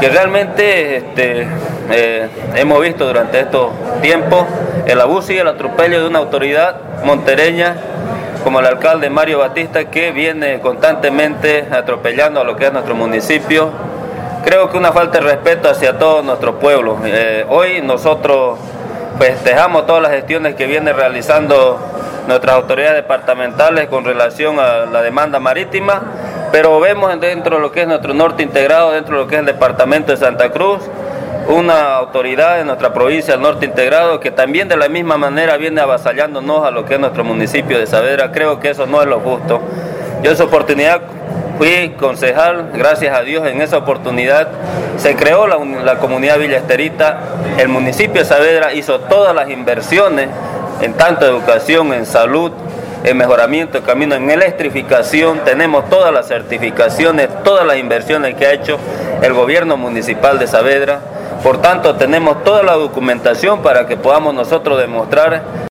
que realmente este, eh, hemos visto durante estos tiempos el abuso y el atropello de una autoridad montereña como el alcalde Mario Batista que viene constantemente atropellando a lo que es nuestro municipio. Creo que una falta de respeto hacia todo nuestro pueblo. Eh, hoy nosotros festejamos todas las gestiones que viene realizando nuestras autoridades departamentales con relación a la demanda marítima, pero vemos dentro de lo que es nuestro norte integrado, dentro de lo que es el departamento de Santa Cruz, una autoridad de nuestra provincia del norte integrado que también de la misma manera viene avasallándonos a lo que es nuestro municipio de Saavedra. Creo que eso no es lo justo. Yo esa oportunidad fui concejal, gracias a Dios en esa oportunidad se creó la, comunidad Villasterita, el municipio de Saavedra hizo todas las inversiones en tanto educación, en salud, en mejoramiento de camino, en electrificación, tenemos todas las certificaciones, todas las inversiones que ha hecho el gobierno municipal de Saavedra. Por tanto, tenemos toda la documentación para que podamos nosotros demostrar